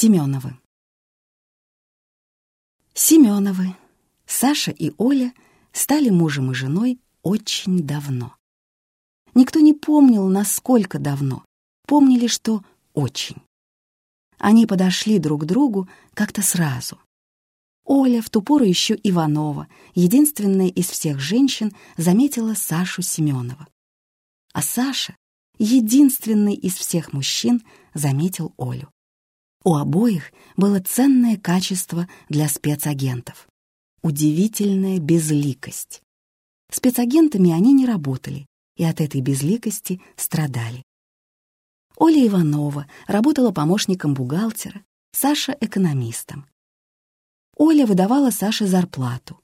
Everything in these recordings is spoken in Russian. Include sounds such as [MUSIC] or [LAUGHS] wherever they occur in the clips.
Семеновы. Семеновы. Саша и Оля стали мужем и женой очень давно. Никто не помнил, насколько давно. Помнили, что очень. Они подошли друг к другу как-то сразу. Оля, в ту пору еще Иванова, единственная из всех женщин, заметила Сашу Семенова. А Саша, единственный из всех мужчин, заметил Олю. У обоих было ценное качество для спецагентов — удивительная безликость. Спецагентами они не работали, и от этой безликости страдали. Оля Иванова работала помощником бухгалтера, Саша — экономистом. Оля выдавала Саше зарплату.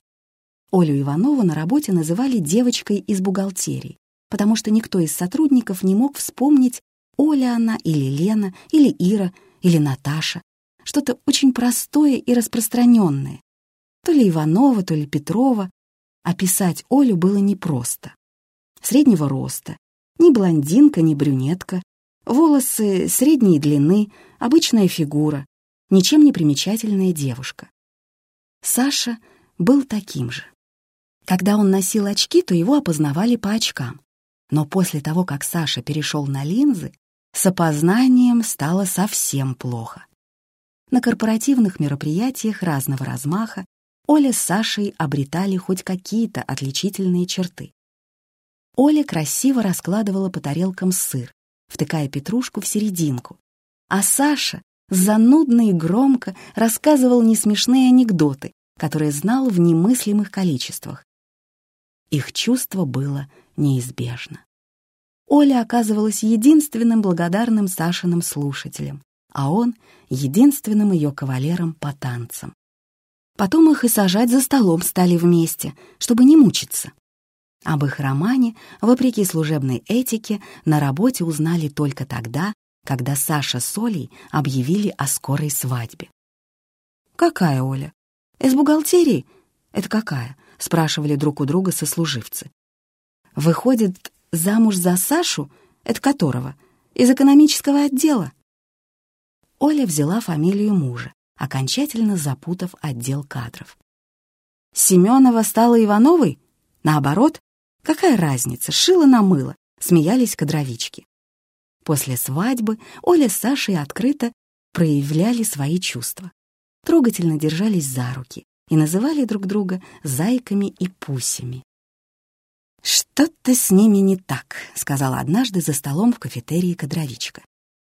Олю Иванову на работе называли девочкой из бухгалтерии, потому что никто из сотрудников не мог вспомнить, Оля она или Лена, или Ира, или Наташа. Что-то очень простое и распространенное. То ли Иванова, то ли Петрова. Описать Олю было непросто. Среднего роста. Ни блондинка, ни брюнетка. Волосы средней длины, обычная фигура. Ничем не примечательная девушка. Саша был таким же. Когда он носил очки, то его опознавали по очкам. Но после того, как Саша перешел на линзы, с опознанием стало совсем плохо. На корпоративных мероприятиях разного размаха Оля с Сашей обретали хоть какие-то отличительные черты. Оля красиво раскладывала по тарелкам сыр, втыкая петрушку в серединку, а Саша занудно и громко рассказывал несмешные анекдоты, которые знал в немыслимых количествах. Их чувство было неизбежно. Оля оказывалась единственным благодарным Сашиным слушателем, а он — единственным ее кавалером по танцам. Потом их и сажать за столом стали вместе, чтобы не мучиться. Об их романе, вопреки служебной этике, на работе узнали только тогда, когда Саша с Олей объявили о скорой свадьбе. «Какая Оля? Из бухгалтерии? Это какая?» — спрашивали друг у друга сослуживцы. «Выходит, Замуж за Сашу, это которого, из экономического отдела. Оля взяла фамилию мужа, окончательно запутав отдел кадров. Семенова стала Ивановой? Наоборот? Какая разница, шила на мыло, смеялись кадровички. После свадьбы Оля с Сашей открыто проявляли свои чувства. Трогательно держались за руки и называли друг друга зайками и пусями. «Что-то с ними не так», — сказала однажды за столом в кафетерии кадровичка.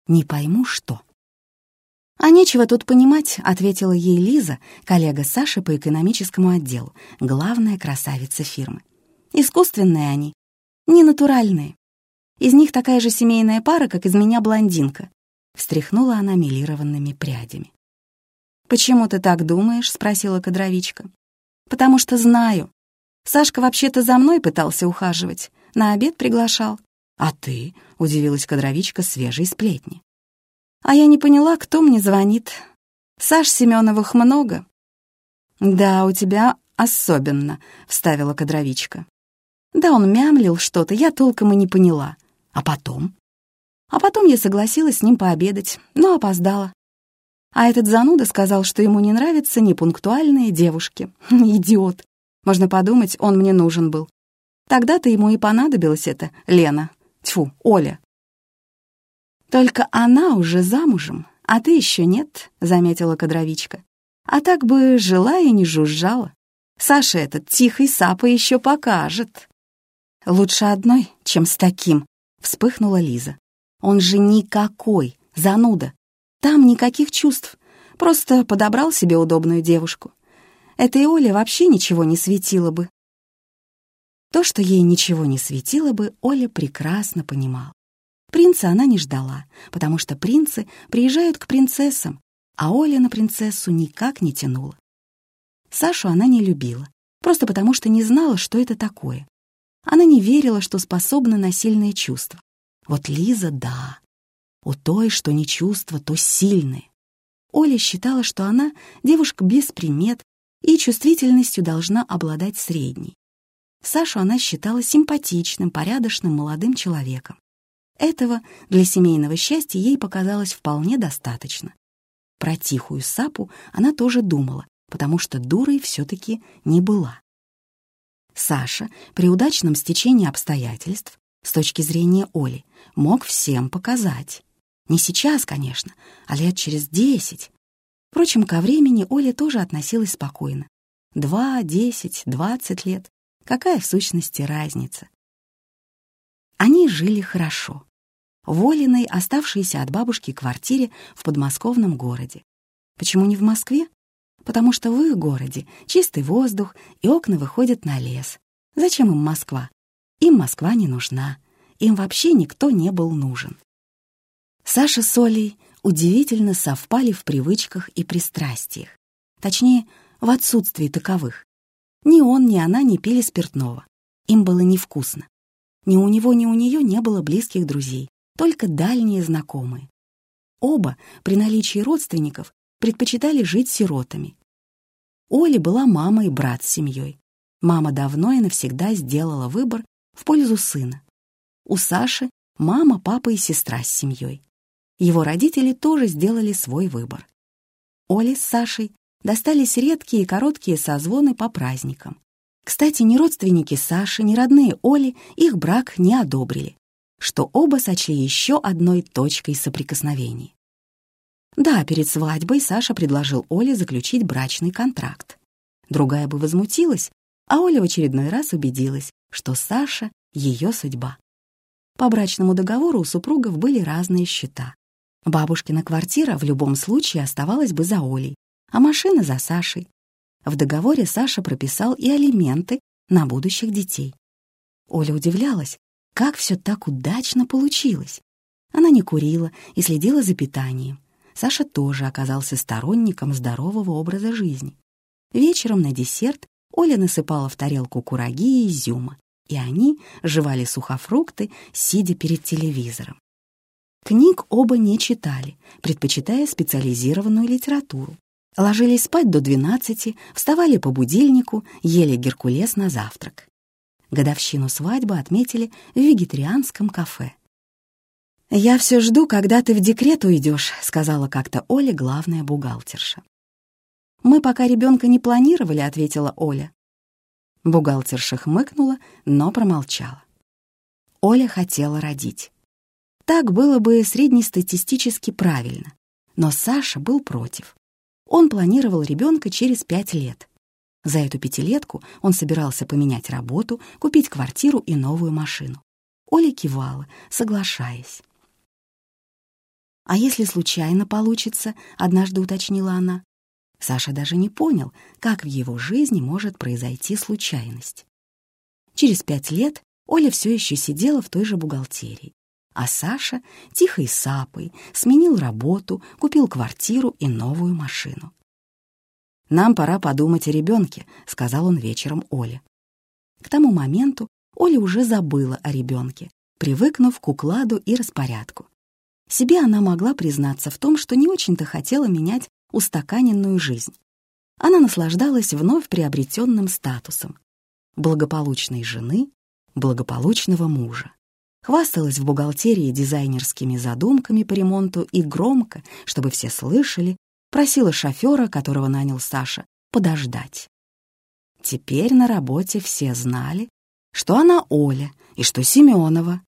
«Не пойму, что». «А нечего тут понимать», — ответила ей Лиза, коллега Саши по экономическому отделу, главная красавица фирмы. «Искусственные они, не натуральные. Из них такая же семейная пара, как из меня блондинка», — встряхнула она милированными прядями. «Почему ты так думаешь?» — спросила кадровичка. «Потому что знаю. Сашка вообще-то за мной пытался ухаживать, на обед приглашал. «А ты?» — удивилась кадровичка свежей сплетни. А я не поняла, кто мне звонит. Саш Семеновых много. «Да, у тебя особенно», — вставила кадровичка. Да, он мямлил что-то, я толком и не поняла. А потом? А потом я согласилась с ним пообедать, но опоздала. А этот зануда сказал, что ему не нравятся непунктуальные девушки. [LAUGHS] Идиот. Можно подумать, он мне нужен был. Тогда-то ему и понадобилась эта Лена. Тьфу, Оля. «Только она уже замужем, а ты еще нет», — заметила кадровичка. «А так бы жила и не жужжала. Саша этот тихий сапа еще покажет». «Лучше одной, чем с таким», — вспыхнула Лиза. «Он же никакой, зануда. Там никаких чувств. Просто подобрал себе удобную девушку. Этой Оле вообще ничего не светило бы. То, что ей ничего не светило бы, Оля прекрасно понимала. Принца она не ждала, потому что принцы приезжают к принцессам, а Оля на принцессу никак не тянула. Сашу она не любила, просто потому что не знала, что это такое. Она не верила, что способна на сильные чувства. Вот Лиза — да. У той, что не чувства, то сильные. Оля считала, что она девушка без примет, и чувствительностью должна обладать средней. Сашу она считала симпатичным, порядочным молодым человеком. Этого для семейного счастья ей показалось вполне достаточно. Про тихую сапу она тоже думала, потому что дурой все-таки не была. Саша при удачном стечении обстоятельств, с точки зрения Оли, мог всем показать. Не сейчас, конечно, а лет через десять. Впрочем, ко времени Оля тоже относилась спокойно. Два, десять, двадцать лет. Какая в сущности разница? Они жили хорошо. В Олиной, оставшейся от бабушки квартире в подмосковном городе. Почему не в Москве? Потому что в их городе чистый воздух и окна выходят на лес. Зачем им Москва? Им Москва не нужна. Им вообще никто не был нужен. Саша с Олей удивительно совпали в привычках и пристрастиях. Точнее, в отсутствии таковых. Ни он, ни она не пили спиртного. Им было невкусно. Ни у него, ни у нее не было близких друзей, только дальние знакомые. Оба, при наличии родственников, предпочитали жить сиротами. Оле была мама и брат с семьей. Мама давно и навсегда сделала выбор в пользу сына. У Саши мама, папа и сестра с семьей. Его родители тоже сделали свой выбор. Оле с Сашей достались редкие и короткие созвоны по праздникам. Кстати, ни родственники Саши, ни родные Оли их брак не одобрили, что оба сочли еще одной точкой соприкосновений. Да, перед свадьбой Саша предложил Оле заключить брачный контракт. Другая бы возмутилась, а Оля в очередной раз убедилась, что Саша — ее судьба. По брачному договору у супругов были разные счета. Бабушкина квартира в любом случае оставалась бы за Олей, а машина за Сашей. В договоре Саша прописал и алименты на будущих детей. Оля удивлялась, как все так удачно получилось. Она не курила и следила за питанием. Саша тоже оказался сторонником здорового образа жизни. Вечером на десерт Оля насыпала в тарелку кураги и изюма, и они жевали сухофрукты, сидя перед телевизором. Книг оба не читали, предпочитая специализированную литературу. Ложились спать до 12, вставали по будильнику, ели геркулес на завтрак. Годовщину свадьбы отметили в вегетарианском кафе. «Я все жду, когда ты в декрет уйдешь», — сказала как-то Оля, главная бухгалтерша. «Мы пока ребенка не планировали», — ответила Оля. Бухгалтерша хмыкнула, но промолчала. Оля хотела родить. Так было бы среднестатистически правильно. Но Саша был против. Он планировал ребенка через пять лет. За эту пятилетку он собирался поменять работу, купить квартиру и новую машину. Оля кивала, соглашаясь. «А если случайно получится?» — однажды уточнила она. Саша даже не понял, как в его жизни может произойти случайность. Через пять лет Оля все еще сидела в той же бухгалтерии, а Саша тихой сапой сменил работу, купил квартиру и новую машину. «Нам пора подумать о ребенке», — сказал он вечером Оле. К тому моменту Оля уже забыла о ребенке, привыкнув к укладу и распорядку. Себе она могла признаться в том, что не очень-то хотела менять устаканенную жизнь. Она наслаждалась вновь приобретенным статусом благополучной жены, благополучного мужа хвасталась в бухгалтерии дизайнерскими задумками по ремонту и громко, чтобы все слышали, просила шофера, которого нанял Саша, подождать. Теперь на работе все знали, что она Оля и что Семенова,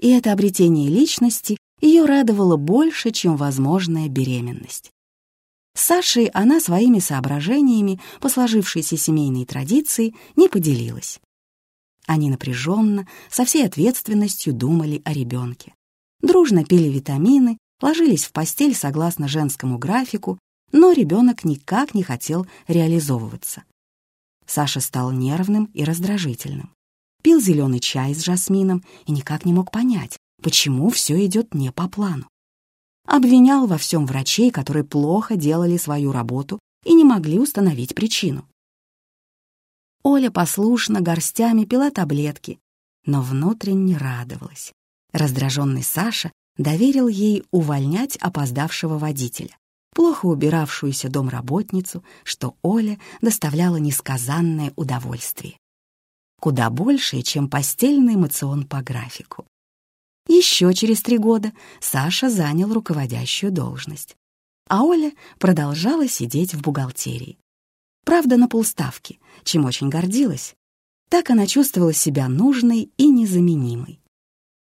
и это обретение личности ее радовало больше, чем возможная беременность. С Сашей она своими соображениями по сложившейся семейной традиции не поделилась. Они напряженно, со всей ответственностью думали о ребенке. Дружно пили витамины, ложились в постель согласно женскому графику, но ребенок никак не хотел реализовываться. Саша стал нервным и раздражительным. Пил зеленый чай с жасмином и никак не мог понять, почему все идет не по плану. Обвинял во всем врачей, которые плохо делали свою работу и не могли установить причину. Оля послушно горстями пила таблетки, но внутренне радовалась. Раздраженный Саша доверил ей увольнять опоздавшего водителя, плохо убиравшуюся домработницу, что Оля доставляла несказанное удовольствие. Куда большее, чем постельный эмоцион по графику. Еще через три года Саша занял руководящую должность. а Оля продолжала сидеть в бухгалтерии. Правда, на полставки, чем очень гордилась. Так она чувствовала себя нужной и незаменимой.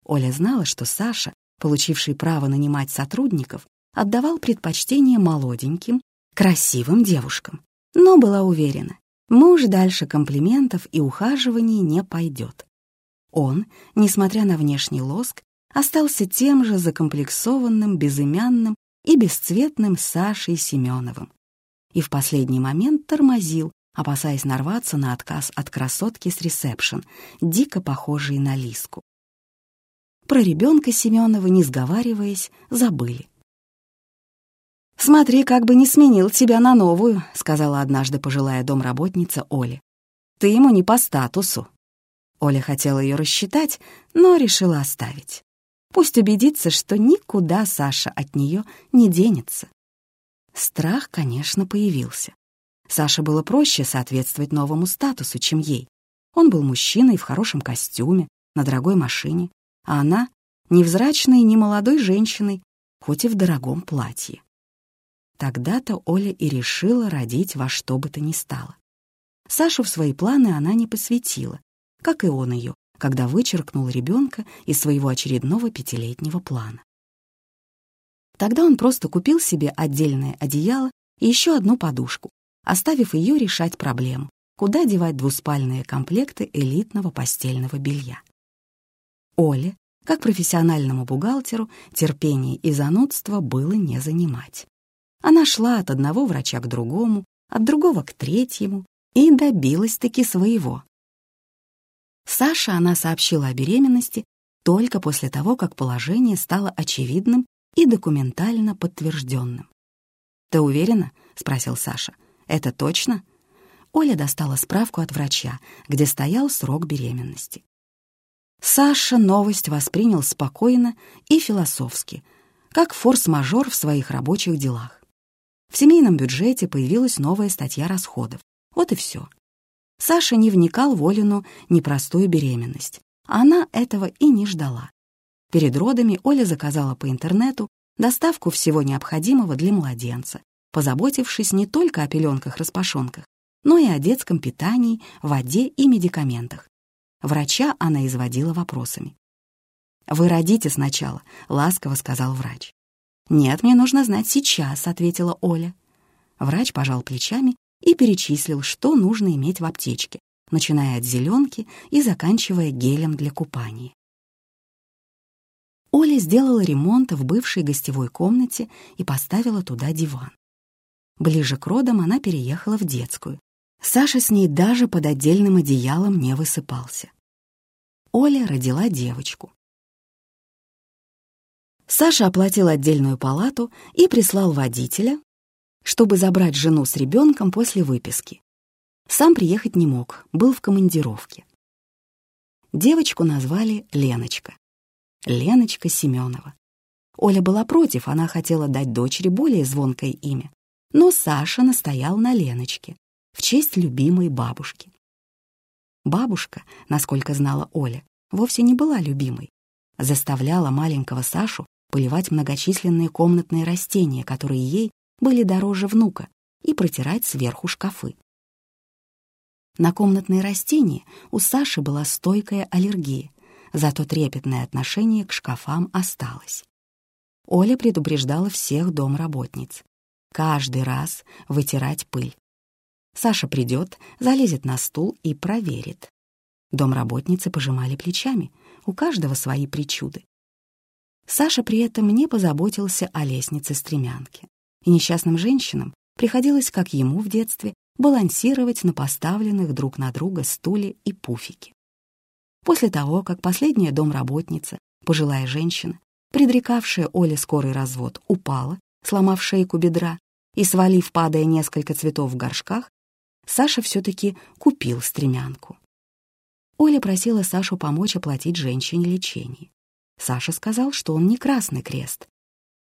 Оля знала, что Саша, получивший право нанимать сотрудников, отдавал предпочтение молоденьким, красивым девушкам, но была уверена, муж дальше комплиментов и ухаживаний не пойдет. Он, несмотря на внешний лоск, остался тем же закомплексованным, безымянным и бесцветным Сашей Семеновым. И в последний момент тормозил, опасаясь нарваться на отказ от красотки с ресепшн, дико похожей на Лиску. Про ребенка Семенова, не сговариваясь, забыли. «Смотри, как бы не сменил тебя на новую», — сказала однажды пожилая домработница Оле. «Ты ему не по статусу». Оля хотела ее рассчитать, но решила оставить. Пусть убедится, что никуда Саша от нее не денется. Страх, конечно, появился. Саше было проще соответствовать новому статусу, чем ей. Он был мужчиной в хорошем костюме, на дорогой машине, а она — невзрачной, не молодой женщиной, хоть и в дорогом платье. Тогда-то Оля и решила родить во что бы то ни стало. Сашу в свои планы она не посвятила, как и он ее, когда вычеркнул ребенка из своего очередного пятилетнего плана. Тогда он просто купил себе отдельное одеяло и еще одну подушку, оставив ее решать проблему, куда девать двуспальные комплекты элитного постельного белья. Оле, как профессиональному бухгалтеру, терпение и занудство было не занимать. Она шла от одного врача к другому, от другого к третьему и добилась-таки своего. Саше она сообщила о беременности только после того, как положение стало очевидным и документально подтвержденным. «Ты уверена?» — спросил Саша. «Это точно?» Оля достала справку от врача, где стоял срок беременности. Саша новость воспринял спокойно и философски, как форс-мажор в своих рабочих делах. В семейном бюджете появилась новая статья расходов. Вот и все. Саша не вникал в Олину непростую беременность. Она этого и не ждала. Перед родами Оля заказала по интернету доставку всего необходимого для младенца, позаботившись не только о пеленках-распашонках, но и о детском питании, воде и медикаментах. Врача она изводила вопросами. «Вы родите сначала», — ласково сказал врач. «Нет, мне нужно знать сейчас», — ответила Оля. Врач пожал плечами и перечислил, что нужно иметь в аптечке, начиная от зеленки и заканчивая гелем для купания. Оля сделала ремонт в бывшей гостевой комнате и поставила туда диван. Ближе к родам она переехала в детскую. Саша с ней даже под отдельным одеялом не высыпался. Оля родила девочку. Саша оплатил отдельную палату и прислал водителя, чтобы забрать жену с ребенком после выписки. Сам приехать не мог, был в командировке. Девочку назвали Леночка. Леночка Семенова. Оля была против, она хотела дать дочери более звонкое имя. Но Саша настоял на Леночке, в честь любимой бабушки. Бабушка, насколько знала Оля, вовсе не была любимой. Заставляла маленького Сашу поливать многочисленные комнатные растения, которые ей были дороже внука, и протирать сверху шкафы. На комнатные растения у Саши была стойкая аллергия, зато трепетное отношение к шкафам осталось. Оля предупреждала всех домработниц. Каждый раз вытирать пыль. Саша придет, залезет на стул и проверит. Домработницы пожимали плечами, у каждого свои причуды. Саша при этом не позаботился о лестнице-стремянке и несчастным женщинам приходилось, как ему в детстве, балансировать на поставленных друг на друга стуле и пуфике. После того, как последняя домработница, пожилая женщина, предрекавшая Оле скорый развод, упала, сломав шейку бедра и свалив, падая несколько цветов в горшках, Саша все-таки купил стремянку. Оля просила Сашу помочь оплатить женщине лечение. Саша сказал, что он не Красный Крест,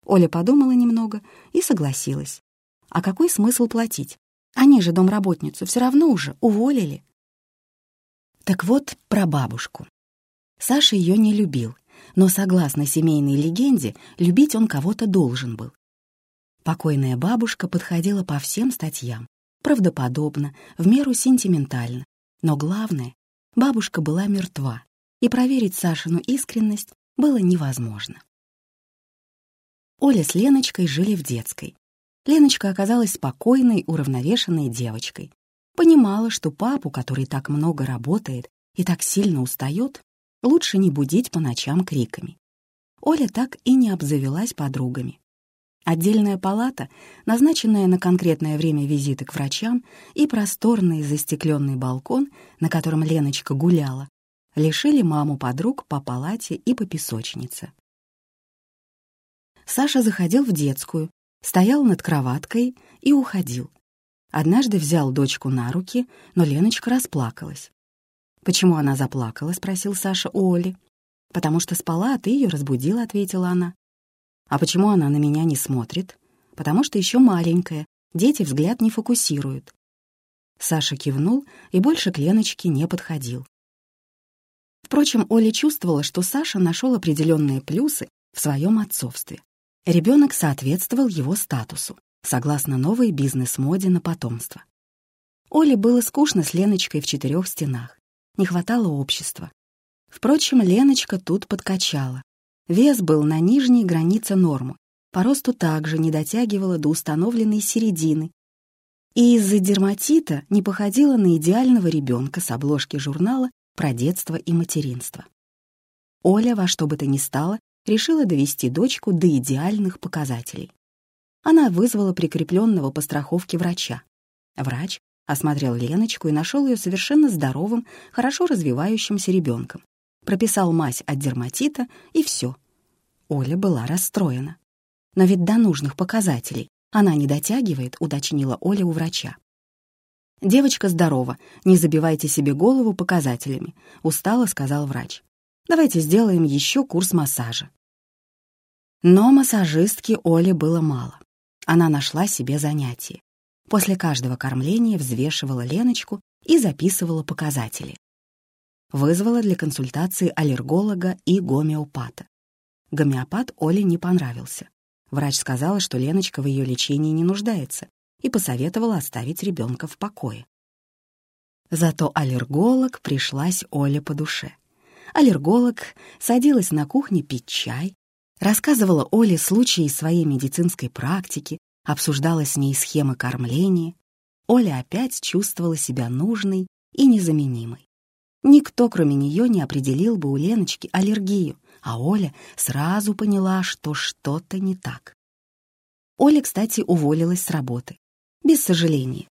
Оля подумала немного и согласилась. А какой смысл платить? Они же домработницу все равно уже уволили. Так вот, про бабушку. Саша ее не любил, но, согласно семейной легенде, любить он кого-то должен был. Покойная бабушка подходила по всем статьям, правдоподобно, в меру сентиментально. Но главное, бабушка была мертва, и проверить Сашину искренность было невозможно. Оля с Леночкой жили в детской. Леночка оказалась спокойной, уравновешенной девочкой. Понимала, что папу, который так много работает и так сильно устает, лучше не будить по ночам криками. Оля так и не обзавелась подругами. Отдельная палата, назначенная на конкретное время визита к врачам, и просторный застекленный балкон, на котором Леночка гуляла, лишили маму подруг по палате и по песочнице. Саша заходил в детскую, стоял над кроваткой и уходил. Однажды взял дочку на руки, но Леночка расплакалась. «Почему она заплакала?» — спросил Саша у Оли. «Потому что спала, а ты ее разбудила», — ответила она. А почему она на меня не смотрит? Потому что еще маленькая, дети взгляд не фокусируют. Саша кивнул и больше к Леночке не подходил. Впрочем, Оля чувствовала, что Саша нашел определенные плюсы в своем отцовстве. Ребенок соответствовал его статусу, согласно новой бизнес-моде на потомство. Оле было скучно с Леночкой в четырех стенах. Не хватало общества. Впрочем, Леночка тут подкачала. Вес был на нижней границе нормы, по росту также не дотягивала до установленной середины, и из-за дерматита не походила на идеального ребенка с обложки журнала про детство и материнство. Оля во что бы то ни стало решила довести дочку до идеальных показателей. Она вызвала прикрепленного по страховке врача. Врач осмотрел Леночку и нашел ее совершенно здоровым, хорошо развивающимся ребенком прописал мазь от дерматита, и все. Оля была расстроена. Но ведь до нужных показателей она не дотягивает, уточнила Оля у врача. «Девочка здорова, не забивайте себе голову показателями», — устало сказал врач. «Давайте сделаем еще курс массажа». Но массажистки Оле было мало. Она нашла себе занятие. После каждого кормления взвешивала Леночку и записывала показатели вызвала для консультации аллерголога и гомеопата. Гомеопат Оле не понравился. Врач сказала, что Леночка в ее лечении не нуждается, и посоветовала оставить ребенка в покое. Зато аллерголог пришлась Оле по душе. Аллерголог садилась на кухне пить чай, рассказывала Оле случаи своей медицинской практики, обсуждала с ней схемы кормления. Оля опять чувствовала себя нужной и незаменимой. Никто, кроме нее, не определил бы у Леночки аллергию, а Оля сразу поняла, что что-то не так. Оля, кстати, уволилась с работы. Без сожаления.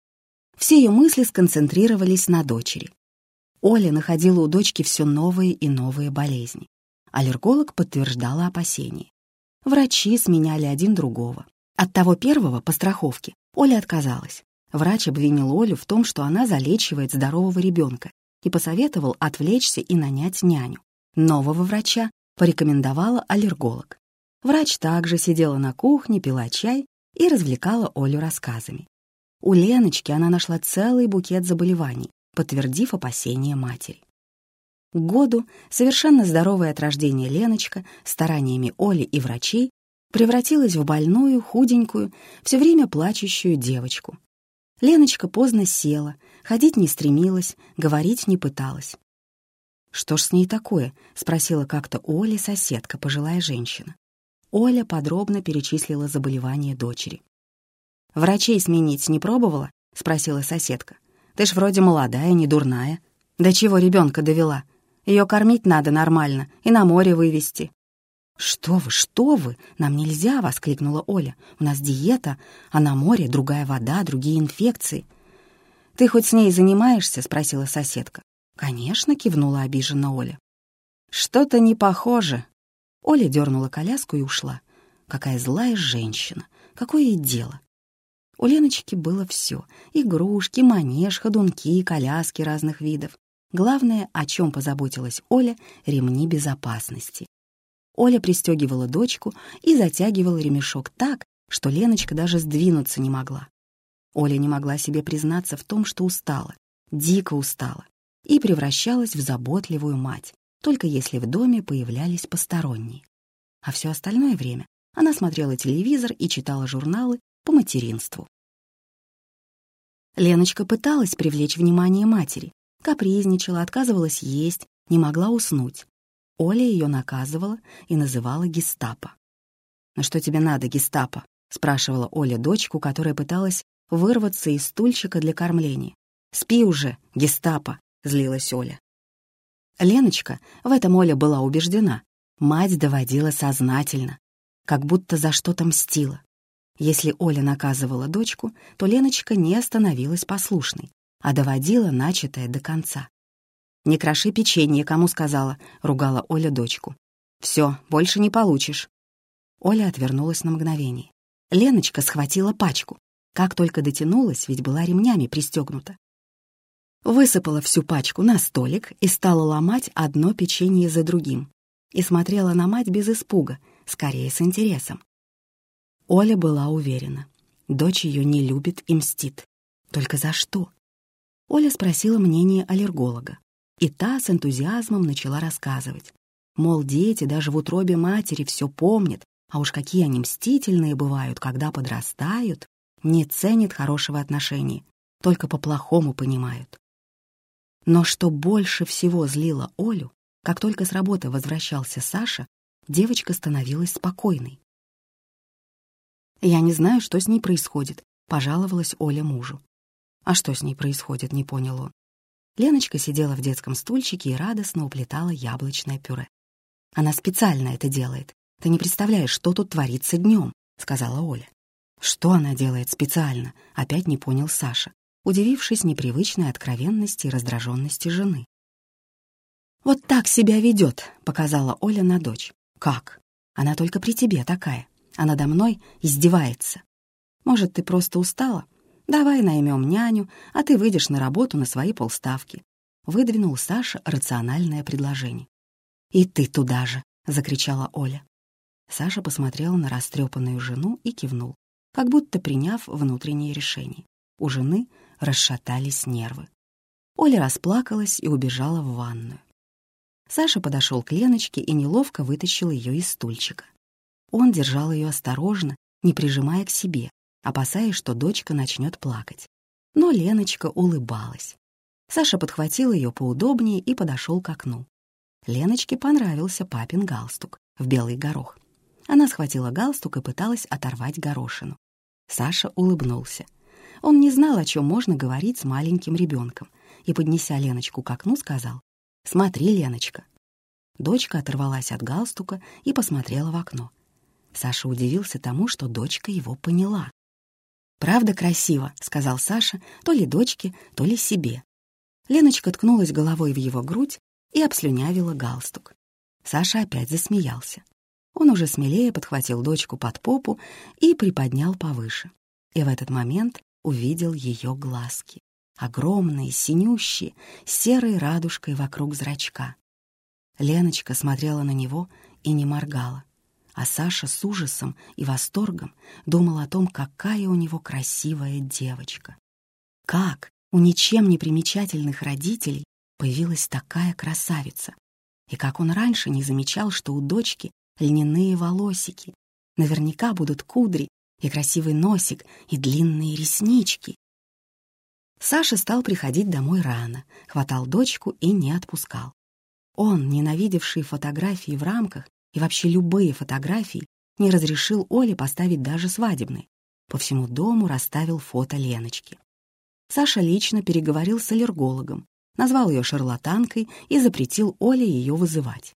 Все ее мысли сконцентрировались на дочери. Оля находила у дочки все новые и новые болезни. Аллерголог подтверждала опасения. Врачи сменяли один другого. От того первого, по страховке, Оля отказалась. Врач обвинил Олю в том, что она залечивает здорового ребенка и посоветовал отвлечься и нанять няню. Нового врача порекомендовала аллерголог. Врач также сидела на кухне, пила чай и развлекала Олю рассказами. У Леночки она нашла целый букет заболеваний, подтвердив опасения матери. К году совершенно здоровая от рождения Леночка стараниями Оли и врачей превратилась в больную, худенькую, все время плачущую девочку. Леночка поздно села, Ходить не стремилась, говорить не пыталась. «Что ж с ней такое?» — спросила как-то у Оли соседка, пожилая женщина. Оля подробно перечислила заболевания дочери. «Врачей сменить не пробовала?» — спросила соседка. «Ты ж вроде молодая, не дурная. До чего ребенка довела? Ее кормить надо нормально и на море вывести». «Что вы, что вы? Нам нельзя!» — воскликнула Оля. «У нас диета, а на море другая вода, другие инфекции. «Ты хоть с ней занимаешься?» — спросила соседка. «Конечно», — кивнула обиженно Оля. «Что-то не похоже». Оля дернула коляску и ушла. Какая злая женщина! Какое ей дело? У Леночки было все — игрушки, манеж, ходунки, коляски разных видов. Главное, о чем позаботилась Оля — ремни безопасности. Оля пристегивала дочку и затягивала ремешок так, что Леночка даже сдвинуться не могла. Оля не могла себе признаться в том, что устала, дико устала, и превращалась в заботливую мать, только если в доме появлялись посторонние. А все остальное время Она смотрела телевизор и читала журналы по материнству. Леночка пыталась привлечь внимание матери, капризничала, отказывалась есть, не могла уснуть. Оля ее наказывала и называла гестапо. «Ну что тебе надо, гестапо?» — спрашивала Оля дочку, которая пыталась вырваться из стульчика для кормления. «Спи уже, гестапо!» — злилась Оля. Леночка, в этом Оля была убеждена, мать доводила сознательно, как будто за что-то мстила. Если Оля наказывала дочку, то Леночка не становилась послушной, а доводила начатое до конца. «Не кроши печенье, кому сказала», — ругала Оля дочку. «Все, больше не получишь». Оля отвернулась на мгновение. Леночка схватила пачку. Как только дотянулась, ведь была ремнями пристегнута. Высыпала всю пачку на столик и стала ломать одно печенье за другим. И смотрела на мать без испуга, скорее с интересом. Оля была уверена. Дочь ее не любит и мстит. Только за что? Оля спросила мнение аллерголога. И та с энтузиазмом начала рассказывать. Мол, дети даже в утробе матери все помнят, а уж какие они мстительные бывают, когда подрастают, не ценят хорошего отношения, только по-плохому понимают. Но что больше всего злило Олю, как только с работы возвращался Саша, девочка становилась спокойной. «Я не знаю, что с ней происходит», — пожаловалась Оля мужу. «А что с ней происходит?» — не понял он. Леночка сидела в детском стульчике и радостно уплетала яблочное пюре. «Она специально это делает. Ты не представляешь, что тут творится днем», — сказала Оля. «Что она делает специально?» — опять не понял Саша, удивившись непривычной откровенности и раздраженности жены. «Вот так себя ведет», — показала Оля на дочь. «Как? Она только при тебе такая, а надо мной издевается. Может, ты просто устала? Давай наймем няню, а ты выйдешь на работу на свои полставки. Выдвинул Саша рациональное предложение. «И ты туда же!» — закричала Оля. Саша посмотрел на растрепанную жену и кивнул, как будто приняв внутреннее решение. У жены расшатались нервы. Оля расплакалась и убежала в ванную. Саша подошел к Леночке и неловко вытащил ее из стульчика. Он держал ее осторожно, не прижимая к себе, опасаясь, что дочка начнет плакать. Но Леночка улыбалась. Саша подхватил ее поудобнее и подошел к окну. Леночке понравился папин галстук в белый горох. Она схватила галстук и пыталась оторвать горошину. Саша улыбнулся. Он не знал, о чем можно говорить с маленьким ребенком, и, поднеся Леночку к окну, сказал «Смотри, Леночка». Дочка оторвалась от галстука и посмотрела в окно. Саша удивился тому, что дочка его поняла. «Правда красиво», — сказал Саша, то ли дочке, то ли себе. Леночка ткнулась головой в его грудь и обслюнявила галстук. Саша опять засмеялся. Он уже смелее подхватил дочку под попу и приподнял повыше. И в этот момент увидел ее глазки. Огромные, синющие, серой радужкой вокруг зрачка. Леночка смотрела на него и не моргала а Саша с ужасом и восторгом думал о том, какая у него красивая девочка. Как у ничем не примечательных родителей появилась такая красавица? И как он раньше не замечал, что у дочки льняные волосики, наверняка будут кудри и красивый носик и длинные реснички. Саша стал приходить домой рано, хватал дочку и не отпускал. Он, ненавидевший фотографии в рамках, и вообще любые фотографии, не разрешил Оле поставить даже свадебные. По всему дому расставил фото Леночки. Саша лично переговорил с аллергологом, назвал ее шарлатанкой и запретил Оле ее вызывать.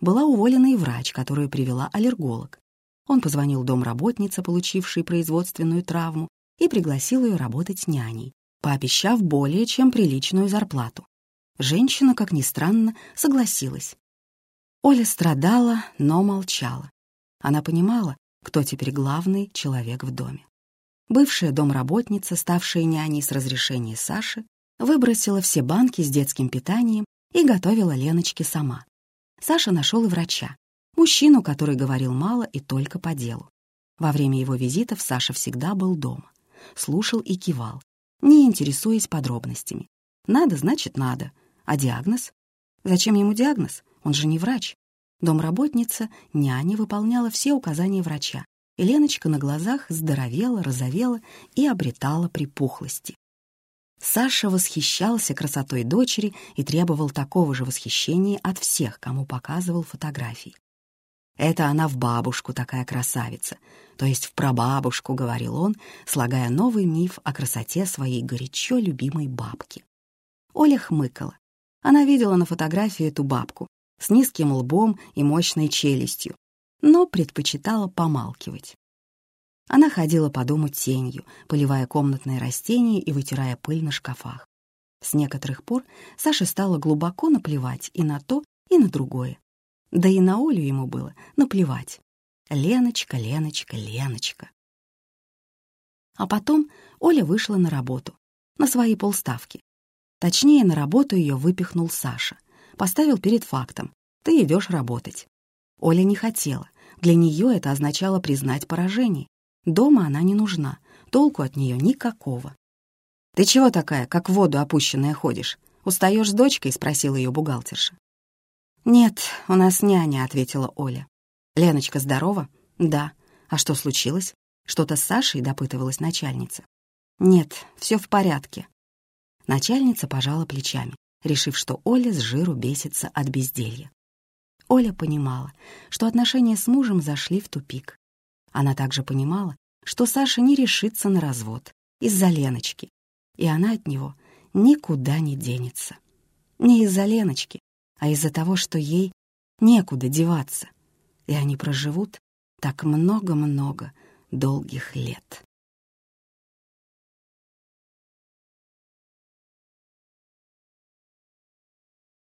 Была уволена и врач, которую привела аллерголог. Он позвонил домработнице, получившей производственную травму, и пригласил ее работать няней, пообещав более чем приличную зарплату. Женщина, как ни странно, согласилась, Оля страдала, но молчала. Она понимала, кто теперь главный человек в доме. Бывшая домработница, ставшая няней с разрешения Саши, выбросила все банки с детским питанием и готовила Леночке сама. Саша нашел и врача, мужчину, который говорил мало и только по делу. Во время его визитов Саша всегда был дома. Слушал и кивал, не интересуясь подробностями. Надо, значит, надо. А диагноз? Зачем ему диагноз? Он же не врач. Домработница, няня выполняла все указания врача, и Леночка на глазах здоровела, розовела и обретала припухлости. Саша восхищался красотой дочери и требовал такого же восхищения от всех, кому показывал фотографии. «Это она в бабушку такая красавица, то есть в прабабушку», — говорил он, слагая новый миф о красоте своей горячо любимой бабки. Оля хмыкала. Она видела на фотографии эту бабку с низким лбом и мощной челюстью, но предпочитала помалкивать. Она ходила по дому тенью, поливая комнатные растения и вытирая пыль на шкафах. С некоторых пор Саше стало глубоко наплевать и на то, и на другое. Да и на Олю ему было наплевать. Леночка, Леночка, Леночка. А потом Оля вышла на работу, на свои полставки. Точнее, на работу ее выпихнул Саша. Поставил перед фактом. Ты идешь работать. Оля не хотела. Для нее это означало признать поражение. Дома она не нужна, толку от нее никакого. «Ты чего такая, как в воду опущенная ходишь? Устаешь с дочкой?» — спросила ее бухгалтерша. «Нет, у нас няня», — ответила Оля. «Леночка здорова?» «Да». «А что случилось? Что-то с Сашей?» — допытывалась начальница. «Нет, все в порядке». Начальница пожала плечами, решив, что Оля с жиру бесится от безделья. Оля понимала, что отношения с мужем зашли в тупик. Она также понимала, что Саша не решится на развод из-за Леночки, и она от него никуда не денется. Не из-за Леночки, а из-за того, что ей некуда деваться, и они проживут так много-много долгих лет.